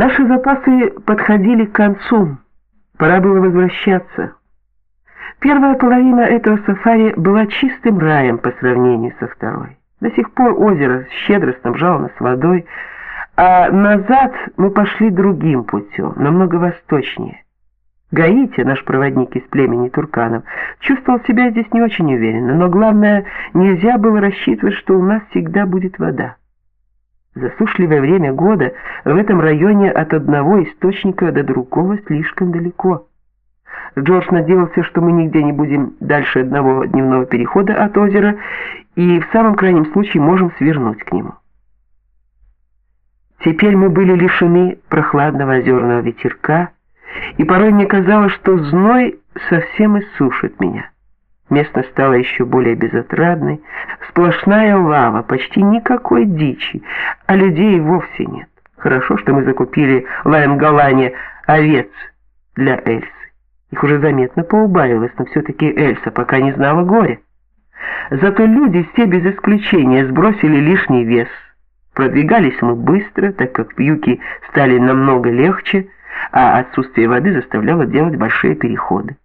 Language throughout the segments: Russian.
Наши запасы подходили к концу. Пора было возвращаться. Первая половина этого сафари была чистым раем по сравнению со второй. До сих пор озеро щедро снабжало нас водой, а назад мы пошли другим путем, намного восточнее. Гаити, наш проводник из племени турканов, чувствовал себя здесь не очень уверенно, но главное, нельзя было рассчитывать, что у нас всегда будет вода. Засушливое время года в этом районе от одного источника до другого слишком далеко. Джордж надеялся, что мы нигде не будем дальше одного дневного перехода от озера и в самом крайнем случае можем свернуть к нему. Теперь мы были лишены прохладного озерного ветерка, и порой мне казалось, что зной совсем иссушит меня. Местность стала еще более безотрадной, сплошная лава, почти никакой дичи, а людей вовсе нет. Хорошо, что мы закупили в Лаем-Галане овец для Эльсы. Их уже заметно поубавилось, но все-таки Эльса пока не знала горя. Зато люди все без исключения сбросили лишний вес. Продвигались мы быстро, так как пьюки стали намного легче, а отсутствие воды заставляло делать большие переходы.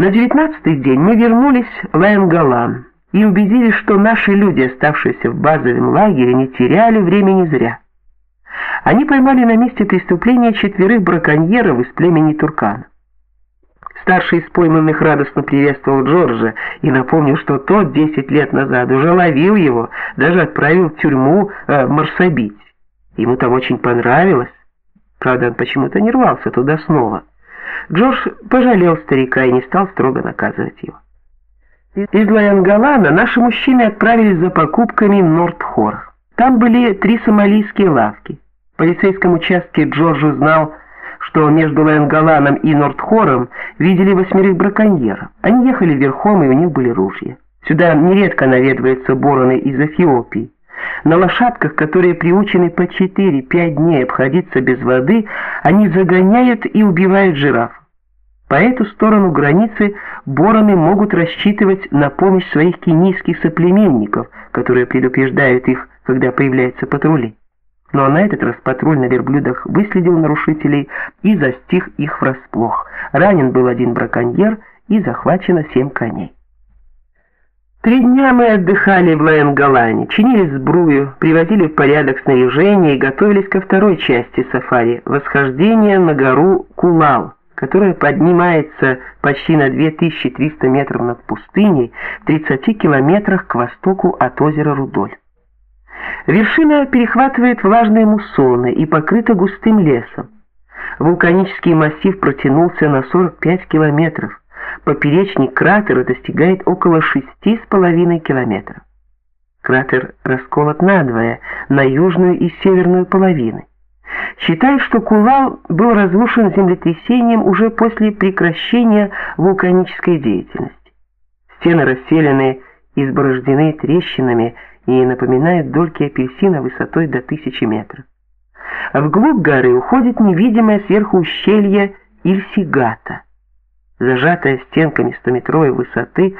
На девятнадцатый день мы вернулись в Лаемгалан и убедились, что наши люди, оставшиеся в базовом лагере, не теряли времени зря. Они поймали на месте преступления четверых браконьеров из племени Туркан. Старший из пойманных радостно приветствовал Джорджа и напомнил, что тот десять лет назад уже ловил его, даже отправил в тюрьму э, Марсабить. Ему там очень понравилось. Правда, он почему-то не рвался туда снова. Джордж пожалел старика и не стал строго наказывать его. Из Лаянгалана наши мужчины отправились за покупками в Нортхор. Там были три сомалийские лавки. В полицейском участке Джордж узнал, что между Лаянгаланом и Нортхором видели восьмерых браконьеров. Они ехали верхом, и у них были ружья. Сюда нередко наведываются бороны из Эфиопии. На лошадках, которые приучены по 4-5 дней обходиться без воды, они загоняют и убивают жираф. По эту сторону границы бороны могут рассчитывать на помощь своих кенийских соплеменников, которые предупреждают их, когда появляются патрули. Но на этот раз патруль на верблюдах выследил нарушителей и застиг их врасплох. Ранен был один браконьер и захвачено семь коней. Три дня мы отдыхали в Лаенгалане, чинили сбрую, приводили в порядок снаряжение и готовились ко второй части сафари – восхождение на гору Кулал, которая поднимается почти на 2300 метров над пустыней в 30 километрах к востоку от озера Рудоль. Вершина перехватывает влажные муссоны и покрыта густым лесом. Вулканический массив протянулся на 45 километров поперечник кратера достигает около шести с половиной километров. Кратер расколот надвое, на южную и северную половины. Считают, что Кулал был разрушен землетрясением уже после прекращения вулканической деятельности. Стены расселены, изборождены трещинами и напоминают дольки апельсина высотой до тысячи метров. Вглубь горы уходит невидимое сверху ущелье Ильсигата зажатое стенками стометровой высоты,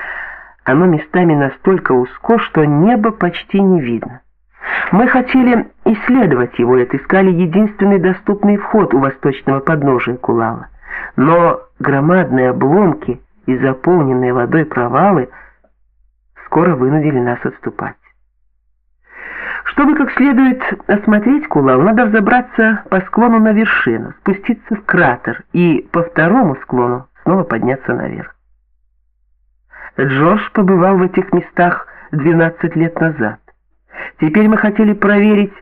оно местами настолько узко, что небо почти не видно. Мы хотели исследовать его и отыскали единственный доступный вход у восточного подножия Кулала. Но громадные обломки и заполненные водой провалы скоро вынудили нас отступать. Чтобы как следует осмотреть Кулал, надо взобраться по склону на вершину, спуститься в кратер и по второму склону снова подняться наверх. Джош побывал в этих местах 12 лет назад. Теперь мы хотели проверить,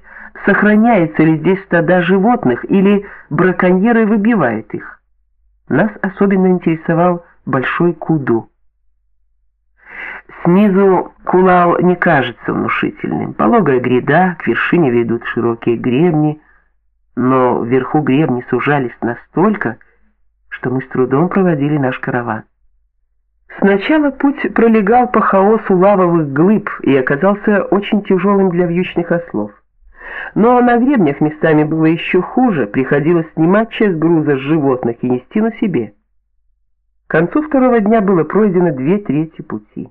сохраняется ли здесь стада животных или браконьеры выбивают их. Нас особенно интересовал большой куду. Снизу Кулал не кажется внушительным. Пологая гряда, к вершине ведут широкие гребни, но вверху гребни сужались настолько, что мы с трудом проводили наш караван. Сначала путь пролегал по хаосу лавовых глыб и оказался очень тяжелым для вьючных ослов. Но на гребнях местами было еще хуже, приходилось снимать часть груза с животных и нести на себе. К концу второго дня было пройдено две трети пути.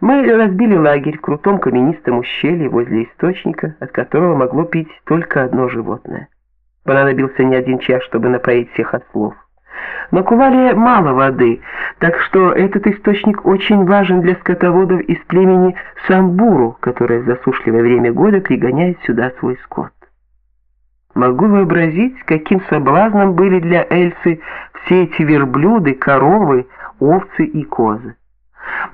Мы разбили лагерь в крутом каменистом ущелье возле источника, от которого могло пить только одно животное. Понадобился не один час, чтобы напоить всех ослов. Но Кувале мало воды, так что этот источник очень важен для скотоводов из племени Самбуру, которое в засушливое время года пригоняет сюда свой скот. Могу вообразить, каким соблазном были для Эльсы все эти верблюды, коровы, овцы и козы.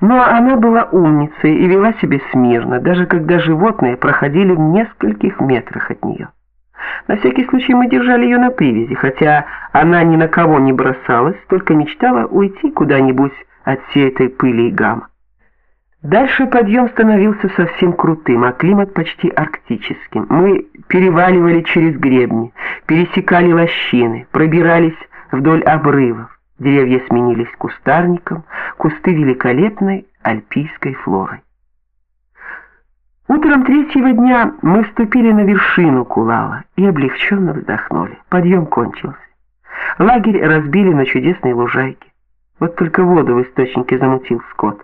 Но она была умницей и вела себя смирно, даже когда животные проходили в нескольких метрах от нее. На всякий случай мы держали ее на привязи, хотя она ни на кого не бросалась, только мечтала уйти куда-нибудь от всей этой пыли и гамма. Дальше подъем становился совсем крутым, а климат почти арктическим. Мы переваливали через гребни, пересекали лощины, пробирались вдоль обрывов. Деревья сменились кустарником, кусты великолепной альпийской флорой. Утром третьего дня мы вступили на вершину Кулала и облегченно вздохнули. Подъем кончился. Лагерь разбили на чудесной лужайке. Вот только воду в источнике замутил скот.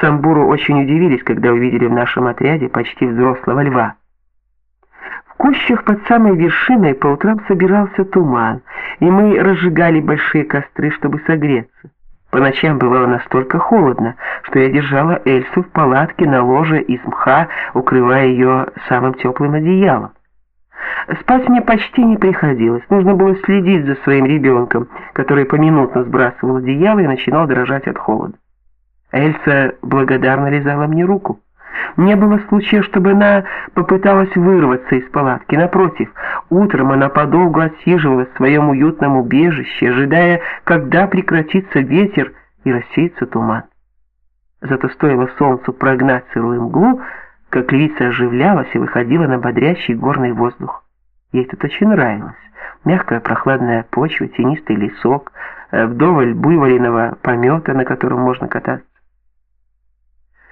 Самбуру очень удивились, когда увидели в нашем отряде почти взрослого льва. В кущах под самой вершиной по утрам собирался туман, и мы разжигали большие костры, чтобы согреться. По ночам бывало настолько холодно, что я держала Эльсу в палатке на ложе из мха, укрывая ее самым теплым одеялом. Спать мне почти не приходилось. Нужно было следить за своим ребенком, который поминутно сбрасывал одеяло и начинал дрожать от холода. Эльса благодарно лизала мне руку. Не было случая, чтобы она попыталась вырваться из палатки. Напротив, утром она подолгу отсиживалась в своем уютном убежище, ожидая, когда прекратится ветер и рассеется туман. Зато стоило солнцу прогнать сырую мглу, как львица оживлялась и выходила на бодрящий горный воздух. Ей тут очень нравилось. Мягкая прохладная почва, тенистый лесок, э, вдоволь буйволиного помета, на котором можно кататься.